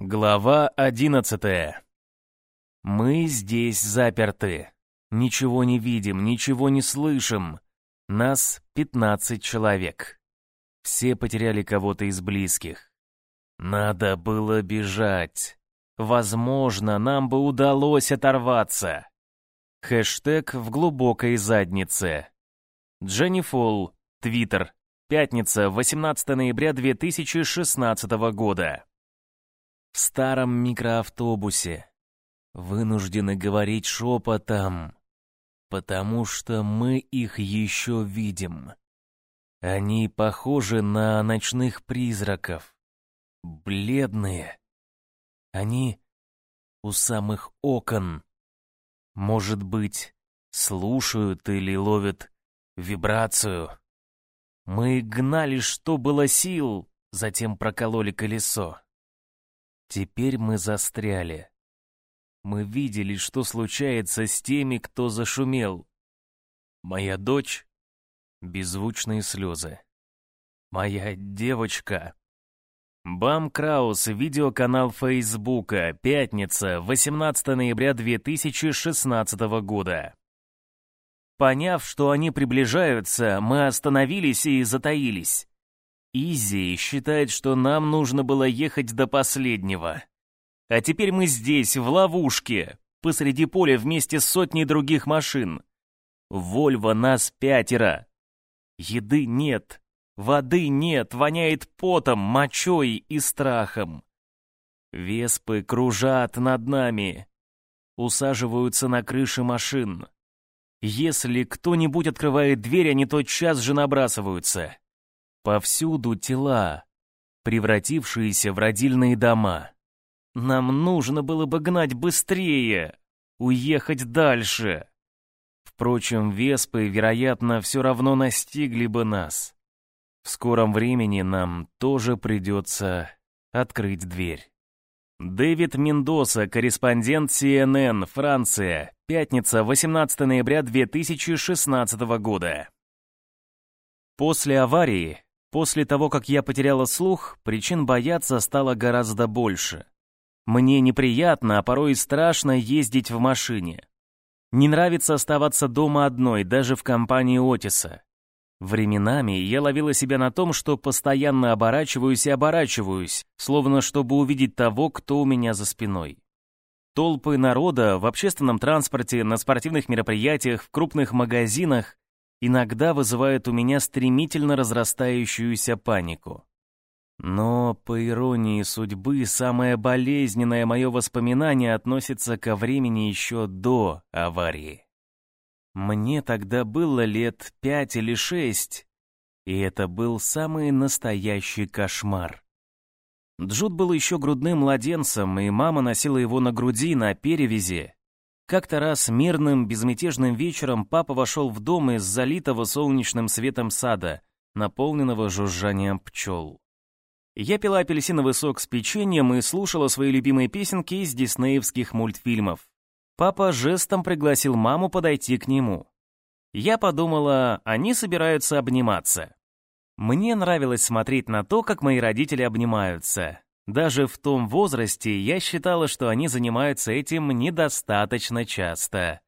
Глава одиннадцатая. Мы здесь заперты. Ничего не видим, ничего не слышим. Нас пятнадцать человек. Все потеряли кого-то из близких. Надо было бежать. Возможно, нам бы удалось оторваться. Хэштег в глубокой заднице. Дженни Фолл, Твиттер, пятница, 18 ноября 2016 года. В старом микроавтобусе. Вынуждены говорить шепотом, потому что мы их еще видим. Они похожи на ночных призраков. Бледные. Они у самых окон. Может быть, слушают или ловят вибрацию. Мы гнали, что было сил, затем прокололи колесо. Теперь мы застряли. Мы видели, что случается с теми, кто зашумел. Моя дочь — беззвучные слезы. Моя девочка. Бам Краус, видеоканал Фейсбука, пятница, 18 ноября 2016 года. Поняв, что они приближаются, мы остановились и затаились. Изи считает, что нам нужно было ехать до последнего. А теперь мы здесь, в ловушке, посреди поля вместе с сотней других машин. Вольво нас пятеро. Еды нет, воды нет, воняет потом, мочой и страхом. Веспы кружат над нами, усаживаются на крыши машин. Если кто-нибудь открывает дверь, они тотчас же набрасываются. Повсюду тела, превратившиеся в родильные дома. Нам нужно было бы гнать быстрее, уехать дальше. Впрочем, веспы, вероятно, все равно настигли бы нас. В скором времени нам тоже придется открыть дверь. Дэвид Мендоса, корреспондент CNN, Франция. Пятница, 18 ноября 2016 года. После аварии После того, как я потеряла слух, причин бояться стало гораздо больше. Мне неприятно, а порой и страшно ездить в машине. Не нравится оставаться дома одной, даже в компании Отиса. Временами я ловила себя на том, что постоянно оборачиваюсь и оборачиваюсь, словно чтобы увидеть того, кто у меня за спиной. Толпы народа в общественном транспорте, на спортивных мероприятиях, в крупных магазинах иногда вызывает у меня стремительно разрастающуюся панику. Но, по иронии судьбы, самое болезненное мое воспоминание относится ко времени еще до аварии. Мне тогда было лет пять или шесть, и это был самый настоящий кошмар. Джуд был еще грудным младенцем, и мама носила его на груди на перевязи, как-то раз мирным, безмятежным вечером папа вошел в дом из залитого солнечным светом сада, наполненного жужжанием пчел. Я пила апельсиновый сок с печеньем и слушала свои любимые песенки из диснеевских мультфильмов. Папа жестом пригласил маму подойти к нему. Я подумала, они собираются обниматься. Мне нравилось смотреть на то, как мои родители обнимаются. Даже в том возрасте я считала, что они занимаются этим недостаточно часто.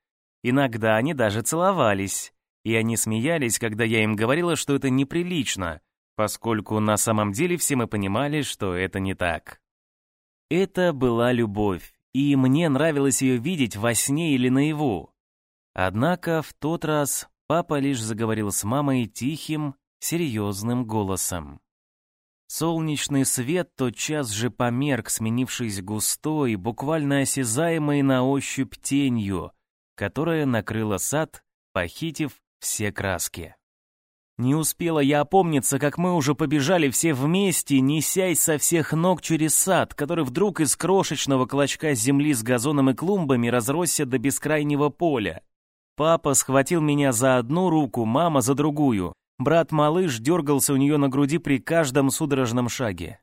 Иногда они даже целовались, и они смеялись, когда я им говорила, что это неприлично, поскольку на самом деле все мы понимали, что это не так. Это была любовь, и мне нравилось ее видеть во сне или наяву. Однако в тот раз папа лишь заговорил с мамой тихим, серьезным голосом. Солнечный свет тотчас же померк, сменившись густой, буквально осязаемой на ощупь тенью, которая накрыла сад, похитив все краски. Не успела я опомниться, как мы уже побежали все вместе, несясь со всех ног через сад, который вдруг из крошечного клочка земли с газоном и клумбами разросся до бескрайнего поля. Папа схватил меня за одну руку, мама за другую. Брат-малыш дергался у нее на груди при каждом судорожном шаге.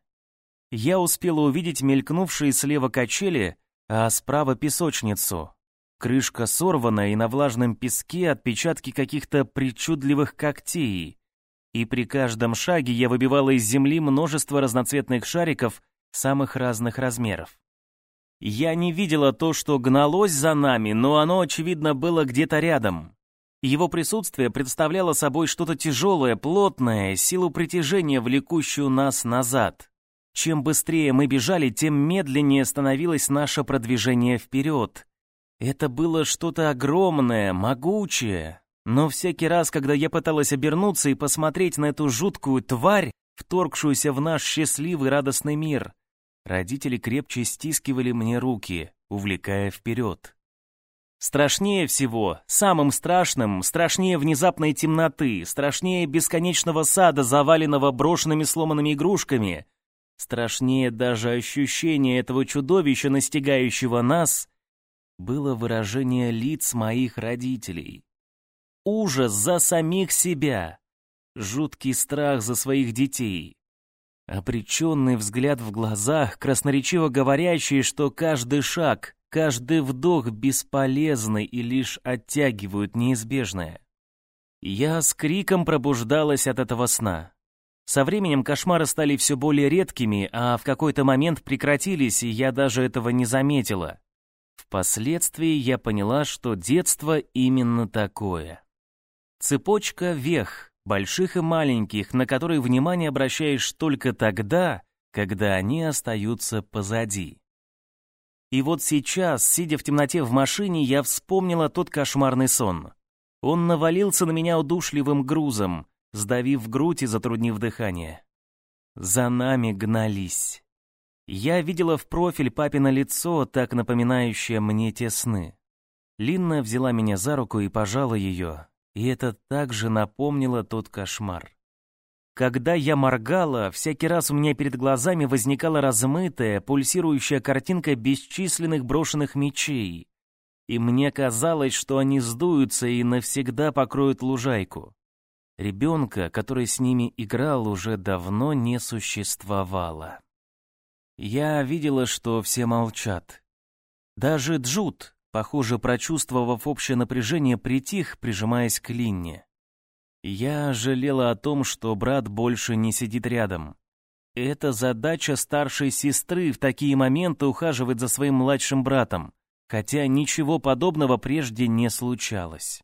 Я успела увидеть мелькнувшие слева качели, а справа песочницу. Крышка сорвана, и на влажном песке отпечатки каких-то причудливых когтей. И при каждом шаге я выбивала из земли множество разноцветных шариков самых разных размеров. Я не видела то, что гналось за нами, но оно, очевидно, было где-то рядом. Его присутствие представляло собой что-то тяжелое, плотное, силу притяжения, влекущую нас назад. Чем быстрее мы бежали, тем медленнее становилось наше продвижение вперед. Это было что-то огромное, могучее. Но всякий раз, когда я пыталась обернуться и посмотреть на эту жуткую тварь, вторгшуюся в наш счастливый радостный мир, родители крепче стискивали мне руки, увлекая вперед. Страшнее всего, самым страшным, страшнее внезапной темноты, страшнее бесконечного сада, заваленного брошенными сломанными игрушками, страшнее даже ощущения этого чудовища, настигающего нас, было выражение лиц моих родителей. Ужас за самих себя, жуткий страх за своих детей, обреченный взгляд в глазах, красноречиво говорящий, что каждый шаг — Каждый вдох бесполезный и лишь оттягивают неизбежное. Я с криком пробуждалась от этого сна. Со временем кошмары стали все более редкими, а в какой-то момент прекратились, и я даже этого не заметила. Впоследствии я поняла, что детство именно такое. Цепочка вех, больших и маленьких, на которые внимание обращаешь только тогда, когда они остаются позади. И вот сейчас, сидя в темноте в машине, я вспомнила тот кошмарный сон. Он навалился на меня удушливым грузом, сдавив грудь и затруднив дыхание. За нами гнались. Я видела в профиль папино лицо, так напоминающее мне те сны. Линна взяла меня за руку и пожала ее, и это также напомнило тот кошмар. Когда я моргала, всякий раз у меня перед глазами возникала размытая, пульсирующая картинка бесчисленных брошенных мечей. И мне казалось, что они сдуются и навсегда покроют лужайку. Ребенка, который с ними играл, уже давно не существовало. Я видела, что все молчат. Даже Джуд, похоже, прочувствовав общее напряжение, притих, прижимаясь к Линне. Я жалела о том, что брат больше не сидит рядом. Это задача старшей сестры в такие моменты ухаживать за своим младшим братом, хотя ничего подобного прежде не случалось.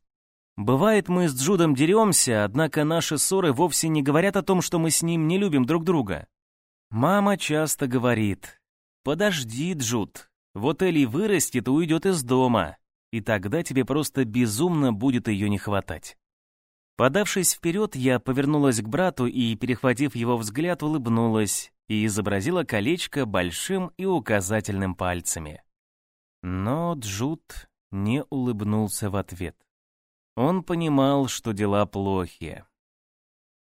Бывает, мы с Джудом деремся, однако наши ссоры вовсе не говорят о том, что мы с ним не любим друг друга. Мама часто говорит, «Подожди, Джуд, вот Элли вырастет и уйдет из дома, и тогда тебе просто безумно будет ее не хватать». Подавшись вперед, я повернулась к брату и, перехватив его взгляд, улыбнулась и изобразила колечко большим и указательным пальцами. Но Джуд не улыбнулся в ответ. Он понимал, что дела плохи.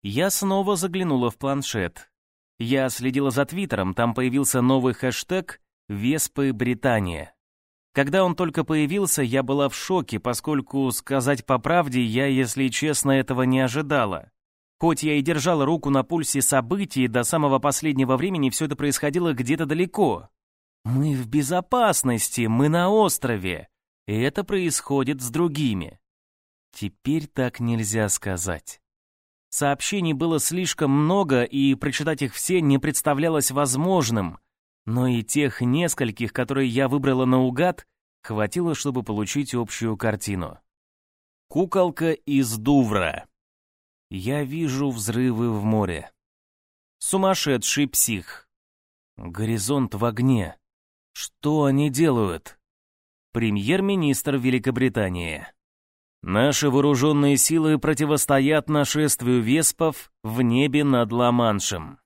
Я снова заглянула в планшет. Я следила за Твиттером, там появился новый хэштег «Веспы Британия». Когда он только появился, я была в шоке, поскольку, сказать по правде, я, если честно, этого не ожидала. Хоть я и держала руку на пульсе событий, до самого последнего времени все это происходило где-то далеко. Мы в безопасности, мы на острове, и это происходит с другими. Теперь так нельзя сказать. Сообщений было слишком много, и прочитать их все не представлялось возможным, но и тех нескольких, которые я выбрала наугад, хватило, чтобы получить общую картину. Куколка из Дувра. Я вижу взрывы в море. Сумасшедший псих. Горизонт в огне. Что они делают? Премьер-министр Великобритании. Наши вооруженные силы противостоят нашествию веспов в небе над Ла-Маншем.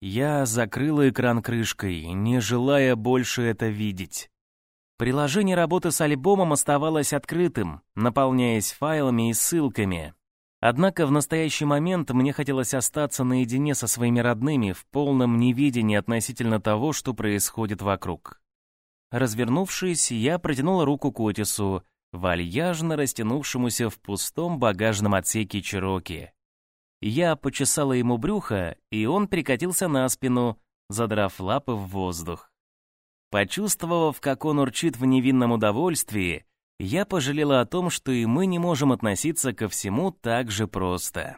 Я закрыла экран крышкой, не желая больше это видеть. Приложение работы с альбомом оставалось открытым, наполняясь файлами и ссылками. Однако в настоящий момент мне хотелось остаться наедине со своими родными в полном неведении относительно того, что происходит вокруг. Развернувшись, я протянула руку к Отису, вальяжно растянувшемуся в пустом багажном отсеке Чироки. Я почесала ему брюхо, и он прикатился на спину, задрав лапы в воздух. Почувствовав, как он урчит в невинном удовольствии, я пожалела о том, что и мы не можем относиться ко всему так же просто.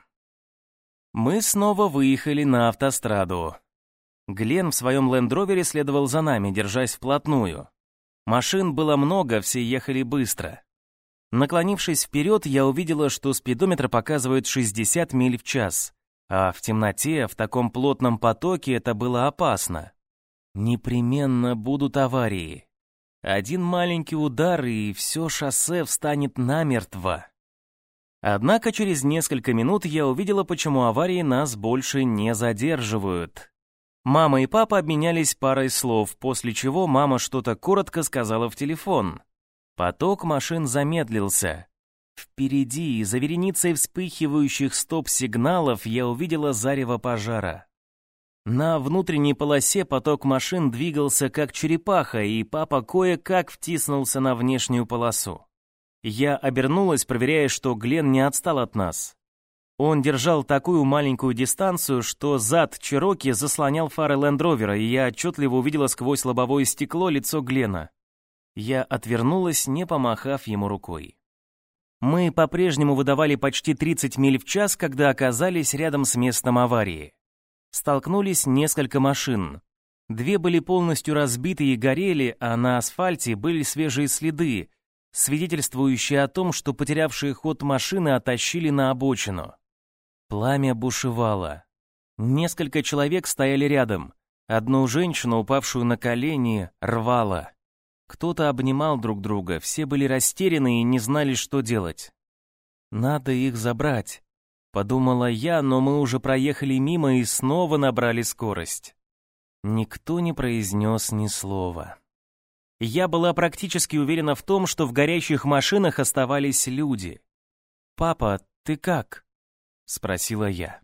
Мы снова выехали на автостраду. Глен в своем лендровере следовал за нами, держась вплотную. Машин было много, все ехали быстро. Наклонившись вперед, я увидела, что спидометр показывает 60 миль в час, а в темноте, в таком плотном потоке это было опасно. Непременно будут аварии. Один маленький удар, и все шоссе встанет намертво. Однако через несколько минут я увидела, почему аварии нас больше не задерживают. Мама и папа обменялись парой слов, после чего мама что-то коротко сказала в телефон. Поток машин замедлился. Впереди, за вереницей вспыхивающих стоп-сигналов, я увидела зарево пожара. На внутренней полосе поток машин двигался как черепаха, и папа кое-как втиснулся на внешнюю полосу. Я обернулась, проверяя, что Глен не отстал от нас. Он держал такую маленькую дистанцию, что зад Чироки заслонял фары Лендровера, и я отчетливо увидела сквозь лобовое стекло лицо Глена. Я отвернулась, не помахав ему рукой. Мы по-прежнему выдавали почти 30 миль в час, когда оказались рядом с местом аварии. Столкнулись несколько машин. Две были полностью разбиты и горели, а на асфальте были свежие следы, свидетельствующие о том, что потерявшие ход машины оттащили на обочину. Пламя бушевало. Несколько человек стояли рядом. Одну женщину, упавшую на колени, рвало. Кто-то обнимал друг друга, все были растеряны и не знали, что делать. «Надо их забрать», — подумала я, но мы уже проехали мимо и снова набрали скорость. Никто не произнес ни слова. Я была практически уверена в том, что в горящих машинах оставались люди. «Папа, ты как?» — спросила я.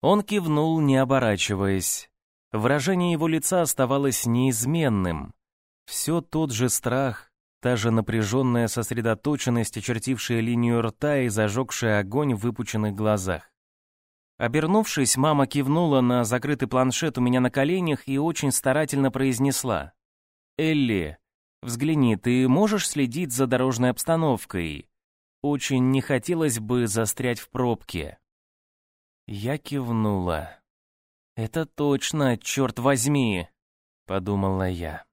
Он кивнул, не оборачиваясь. Выражение его лица оставалось неизменным. Все тот же страх, та же напряженная сосредоточенность, очертившая линию рта и зажегшая огонь в выпученных глазах. Обернувшись, мама кивнула на закрытый планшет у меня на коленях и очень старательно произнесла. «Элли, взгляни, ты можешь следить за дорожной обстановкой? Очень не хотелось бы застрять в пробке. Я кивнула. «Это точно, черт возьми!» — подумала я.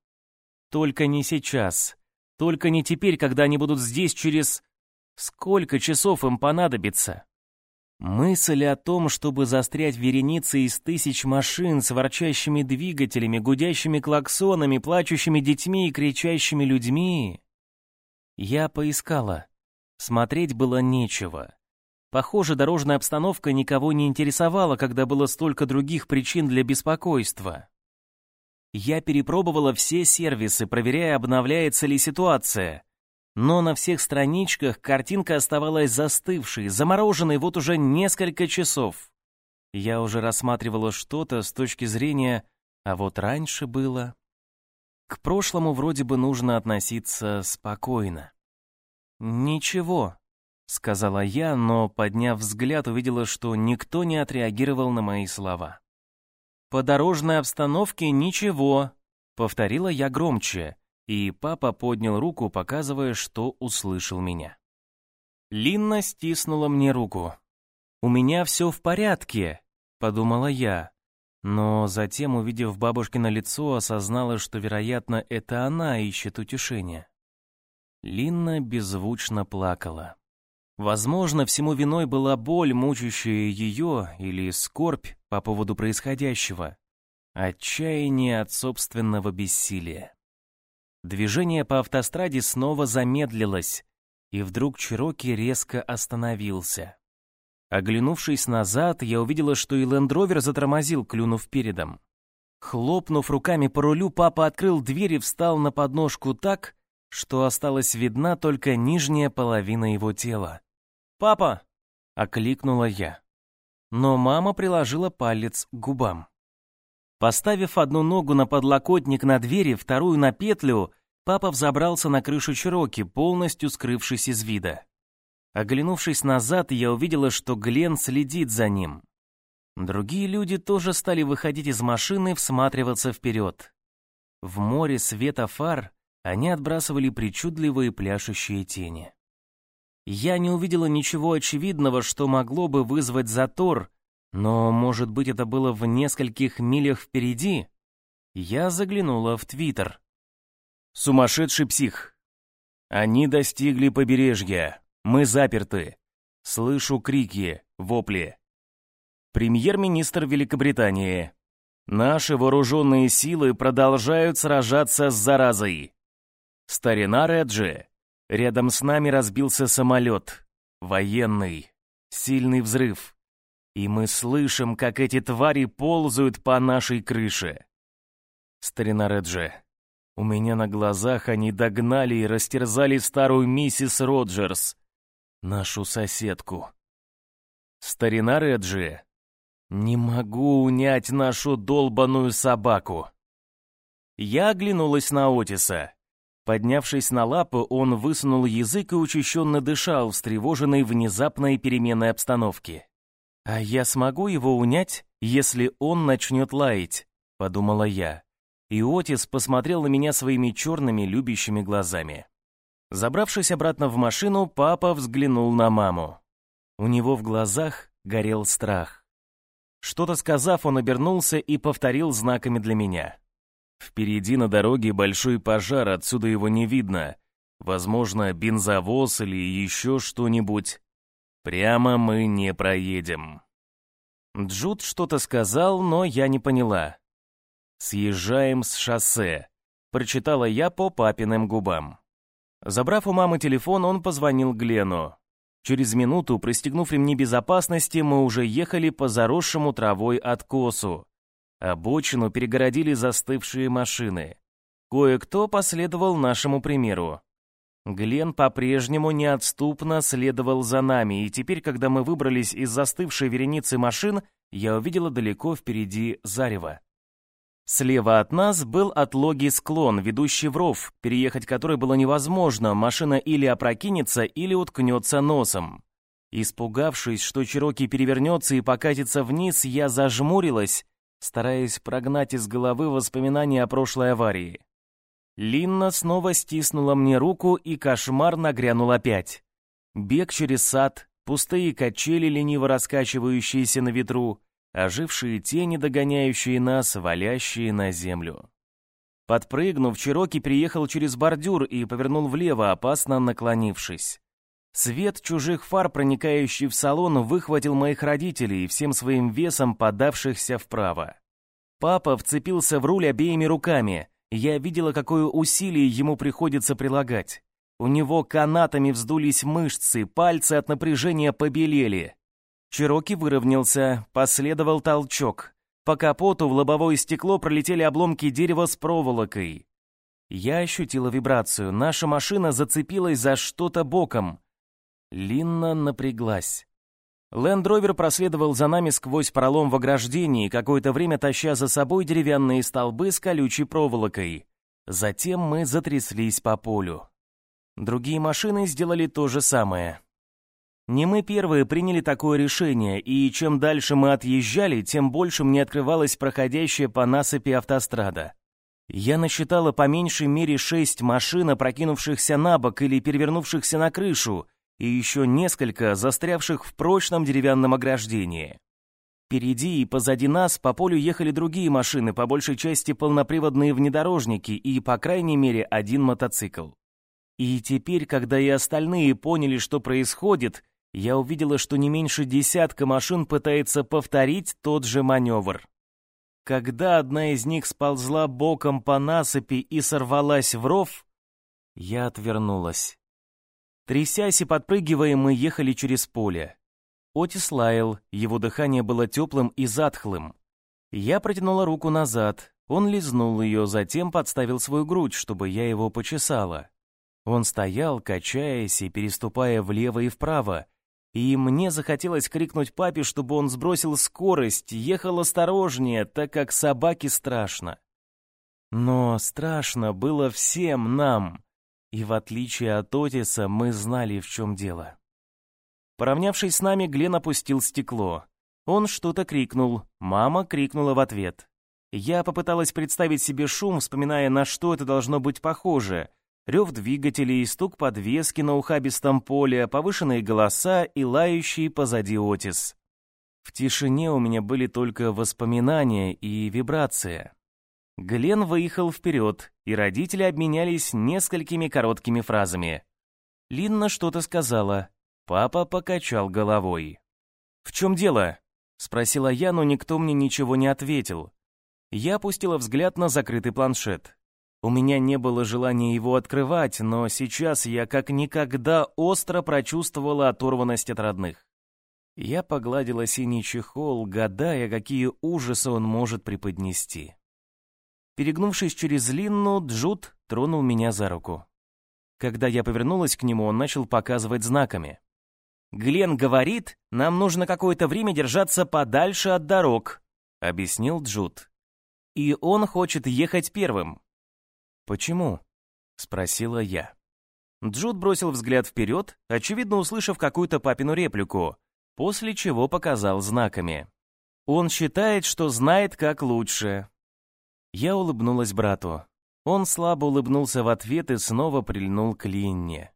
«Только не сейчас. Только не теперь, когда они будут здесь через... Сколько часов им понадобится?» Мысль о том, чтобы застрять в веренице из тысяч машин с ворчащими двигателями, гудящими клаксонами, плачущими детьми и кричащими людьми... Я поискала. Смотреть было нечего. Похоже, дорожная обстановка никого не интересовала, когда было столько других причин для беспокойства. Я перепробовала все сервисы, проверяя, обновляется ли ситуация. Но на всех страничках картинка оставалась застывшей, замороженной вот уже несколько часов. Я уже рассматривала что-то с точки зрения «а вот раньше было». К прошлому вроде бы нужно относиться спокойно. «Ничего», — сказала я, но, подняв взгляд, увидела, что никто не отреагировал на мои слова. «По дорожной обстановке ничего», — повторила я громче, и папа поднял руку, показывая, что услышал меня. Линна стиснула мне руку. «У меня все в порядке», — подумала я, но затем, увидев бабушкино лицо, осознала, что, вероятно, это она ищет утешения. Линна беззвучно плакала. Возможно, всему виной была боль, мучающая ее, или скорбь по поводу происходящего. Отчаяние от собственного бессилия. Движение по автостраде снова замедлилось, и вдруг Чироки резко остановился. Оглянувшись назад, я увидела, что и лендровер затормозил, клюнув передом. Хлопнув руками по рулю, папа открыл дверь и встал на подножку так, что осталась видна только нижняя половина его тела. «Папа!» — окликнула я. Но мама приложила палец к губам. Поставив одну ногу на подлокотник на двери, вторую на петлю, папа взобрался на крышу Чироки, полностью скрывшись из вида. Оглянувшись назад, я увидела, что Глен следит за ним. Другие люди тоже стали выходить из машины, всматриваться вперед. В море света фар они отбрасывали причудливые пляшущие тени. Я не увидела ничего очевидного, что могло бы вызвать затор, Но, может быть, это было в нескольких милях впереди? Я заглянула в Твиттер. Сумасшедший псих. Они достигли побережья. Мы заперты. Слышу крики, вопли. Премьер-министр Великобритании. Наши вооруженные силы продолжают сражаться с заразой. Старина Реджи. Рядом с нами разбился самолет. Военный. Сильный взрыв. И мы слышим, как эти твари ползают по нашей крыше. Старина Реджи. У меня на глазах они догнали и растерзали старую миссис Роджерс, нашу соседку. Старина Реджи. Не могу унять нашу долбаную собаку. Я оглянулась на Отиса. Поднявшись на лапы, он высунул язык и учащенно дышал, встревоженный внезапной переменой обстановки. «А я смогу его унять, если он начнет лаять?» — подумала я. И Отис посмотрел на меня своими черными любящими глазами. Забравшись обратно в машину, папа взглянул на маму. У него в глазах горел страх. Что-то сказав, он обернулся и повторил знаками для меня. Впереди на дороге большой пожар, отсюда его не видно. Возможно, бензовоз или еще что-нибудь. Прямо мы не проедем. Джуд что-то сказал, но я не поняла. «Съезжаем с шоссе», — прочитала я по папиным губам. Забрав у мамы телефон, он позвонил Глену. Через минуту, пристегнув ремни безопасности, мы уже ехали по заросшему травой откосу. Обочину перегородили застывшие машины. Кое-кто последовал нашему примеру. Глен по-прежнему неотступно следовал за нами, и теперь, когда мы выбрались из застывшей вереницы машин, я увидела далеко впереди зарево. Слева от нас был отлогий склон, ведущий в ров, переехать который было невозможно, машина или опрокинется, или уткнется носом. Испугавшись, что Чироки перевернется и покатится вниз, я зажмурилась стараясь прогнать из головы воспоминания о прошлой аварии. Линна снова стиснула мне руку, и кошмар нагрянул опять. Бег через сад, пустые качели, лениво раскачивающиеся на ветру, ожившие тени, догоняющие нас, валящие на землю. Подпрыгнув, Чироки приехал через бордюр и повернул влево, опасно наклонившись. Свет чужих фар, проникающий в салон, выхватил моих родителей, всем своим весом подавшихся вправо. Папа вцепился в руль обеими руками. Я видела, какое усилие ему приходится прилагать. У него канатами вздулись мышцы, пальцы от напряжения побелели. Чироки выровнялся, последовал толчок. По капоту в лобовое стекло пролетели обломки дерева с проволокой. Я ощутила вибрацию. Наша машина зацепилась за что-то боком. Линна напряглась. Лендровер проследовал за нами сквозь пролом в ограждении, какое-то время таща за собой деревянные столбы с колючей проволокой. Затем мы затряслись по полю. Другие машины сделали то же самое. Не мы первые приняли такое решение, и чем дальше мы отъезжали, тем больше мне открывалась проходящая по насыпи автострада. Я насчитала по меньшей мере шесть машин, опрокинувшихся на бок или перевернувшихся на крышу, и еще несколько застрявших в прочном деревянном ограждении. Впереди и позади нас по полю ехали другие машины, по большей части полноприводные внедорожники и, по крайней мере, один мотоцикл. И теперь, когда и остальные поняли, что происходит, я увидела, что не меньше десятка машин пытается повторить тот же маневр. Когда одна из них сползла боком по насыпи и сорвалась в ров, я отвернулась. Трясясь и подпрыгивая, мы ехали через поле. Отис лаял, его дыхание было теплым и затхлым. Я протянула руку назад, он лизнул ее, затем подставил свою грудь, чтобы я его почесала. Он стоял, качаясь и переступая влево и вправо, и мне захотелось крикнуть папе, чтобы он сбросил скорость, ехал осторожнее, так как собаке страшно. Но страшно было всем нам. И в отличие от Отиса, мы знали, в чем дело. Поравнявшись с нами, Глен опустил стекло. Он что-то крикнул, мама крикнула в ответ. Я попыталась представить себе шум, вспоминая, на что это должно быть похоже. Рев двигателей, стук подвески на ухабистом поле, повышенные голоса и лающий позади Отис. В тишине у меня были только воспоминания и вибрация. Глен выехал вперед, и родители обменялись несколькими короткими фразами. Линна что-то сказала. Папа покачал головой. «В чем дело?» — спросила я, но никто мне ничего не ответил. Я опустила взгляд на закрытый планшет. У меня не было желания его открывать, но сейчас я как никогда остро прочувствовала оторванность от родных. Я погладила синий чехол, гадая, какие ужасы он может преподнести. Перегнувшись через Линну, Джуд тронул меня за руку. Когда я повернулась к нему, он начал показывать знаками. «Глен говорит, нам нужно какое-то время держаться подальше от дорог», — объяснил Джуд. «И он хочет ехать первым». «Почему?» — спросила я. Джуд бросил взгляд вперед, очевидно услышав какую-то папину реплику, после чего показал знаками. «Он считает, что знает, как лучше», я улыбнулась брату. Он слабо улыбнулся в ответ и снова прильнул к Линне.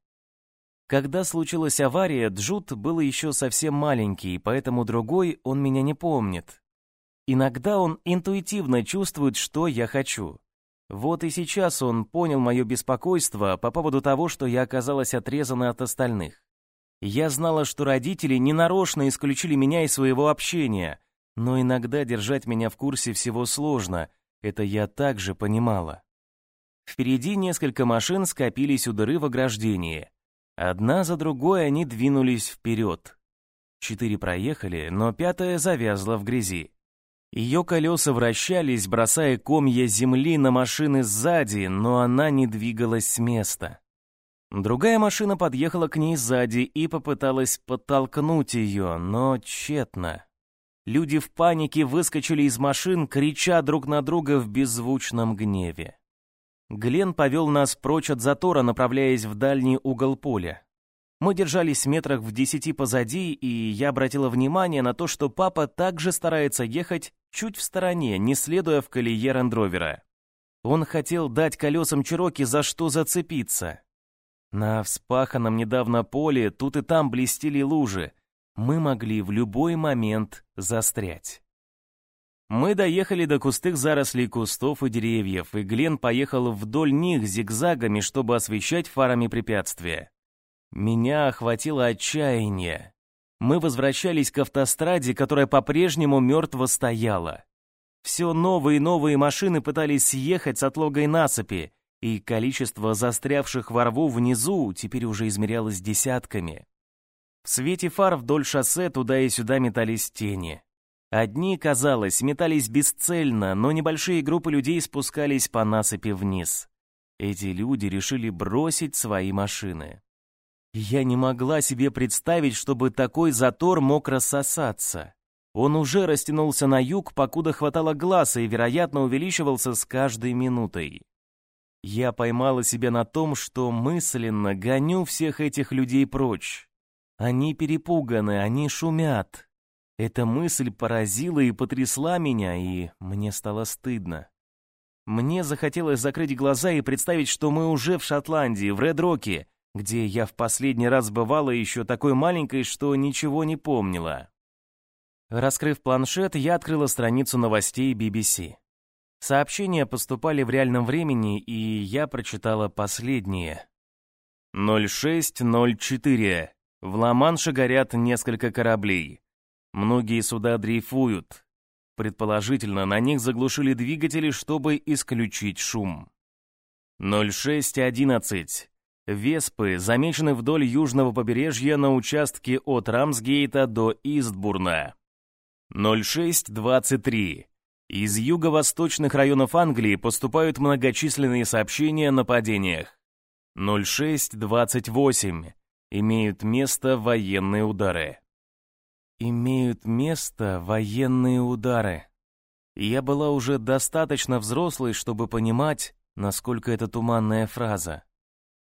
Когда случилась авария, Джуд был еще совсем маленький, поэтому другой он меня не помнит. Иногда он интуитивно чувствует, что я хочу. Вот и сейчас он понял мое беспокойство по поводу того, что я оказалась отрезана от остальных. Я знала, что родители ненарочно исключили меня из своего общения, но иногда держать меня в курсе всего сложно — это я также понимала. Впереди несколько машин скопились у дыры в ограждении. Одна за другой они двинулись вперед. Четыре проехали, но пятая завязла в грязи. Ее колеса вращались, бросая комья земли на машины сзади, но она не двигалась с места. Другая машина подъехала к ней сзади и попыталась подтолкнуть ее, но тщетно. Люди в панике выскочили из машин, крича друг на друга в беззвучном гневе. Глен повел нас прочь от затора, направляясь в дальний угол поля. Мы держались метрах в десяти позади, и я обратила внимание на то, что папа также старается ехать чуть в стороне, не следуя в колее рендровера. Он хотел дать колесам Чироки за что зацепиться. На вспаханном недавно поле тут и там блестели лужи, мы могли в любой момент застрять. Мы доехали до густых зарослей кустов и деревьев, и Глен поехал вдоль них зигзагами, чтобы освещать фарами препятствия. Меня охватило отчаяние. Мы возвращались к автостраде, которая по-прежнему мертво стояла. Все новые и новые машины пытались съехать с отлогой насыпи, и количество застрявших во рву внизу теперь уже измерялось десятками. В свете фар вдоль шоссе туда и сюда метались тени. Одни, казалось, метались бесцельно, но небольшие группы людей спускались по насыпи вниз. Эти люди решили бросить свои машины. Я не могла себе представить, чтобы такой затор мог рассосаться. Он уже растянулся на юг, покуда хватало глаза и, вероятно, увеличивался с каждой минутой. Я поймала себя на том, что мысленно гоню всех этих людей прочь. Они перепуганы, они шумят. Эта мысль поразила и потрясла меня, и мне стало стыдно. Мне захотелось закрыть глаза и представить, что мы уже в Шотландии, в Ред-Роке, где я в последний раз бывала еще такой маленькой, что ничего не помнила. Раскрыв планшет, я открыла страницу новостей BBC. Сообщения поступали в реальном времени, и я прочитала последние. 0604. В Ла-Манше горят несколько кораблей. Многие суда дрейфуют. Предположительно, на них заглушили двигатели, чтобы исключить шум. 0611. Веспы замечены вдоль южного побережья на участке от Рамсгейта до Истбурна. 0623. Из юго-восточных районов Англии поступают многочисленные сообщения о нападениях. 0628 имеют место военные удары. Имеют место военные удары. Я была уже достаточно взрослой, чтобы понимать, насколько это туманная фраза.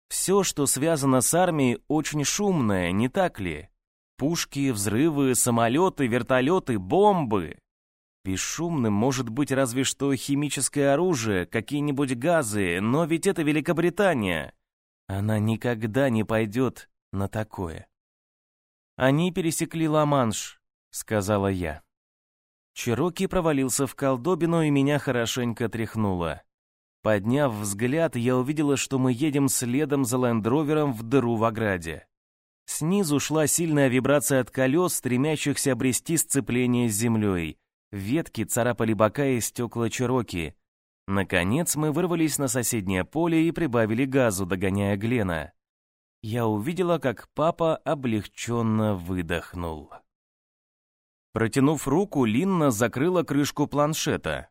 Все, что связано с армией, очень шумное, не так ли? Пушки, взрывы, самолеты, вертолеты, бомбы. Бесшумным может быть разве что химическое оружие, какие-нибудь газы, но ведь это Великобритания. Она никогда не пойдет на такое. Они пересекли Ла-Манш. — сказала я. Чироки провалился в колдобину и меня хорошенько тряхнуло. Подняв взгляд, я увидела, что мы едем следом за лендровером в дыру в ограде. Снизу шла сильная вибрация от колес, стремящихся обрести сцепление с землей. Ветки царапали бока и стекла Чироки. Наконец мы вырвались на соседнее поле и прибавили газу, догоняя Глена. Я увидела, как папа облегченно выдохнул. Протянув руку, Линна закрыла крышку планшета.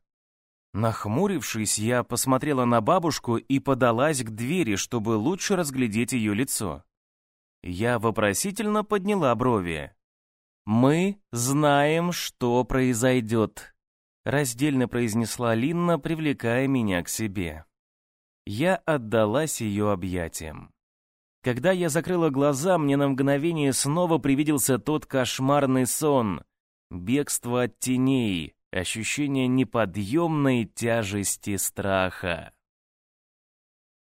Нахмурившись, я посмотрела на бабушку и подалась к двери, чтобы лучше разглядеть ее лицо. Я вопросительно подняла брови. «Мы знаем, что произойдет», — раздельно произнесла Линна, привлекая меня к себе. Я отдалась ее объятиям. Когда я закрыла глаза, мне на мгновение снова привиделся тот кошмарный сон. Бегство от теней, ощущение неподъемной тяжести страха.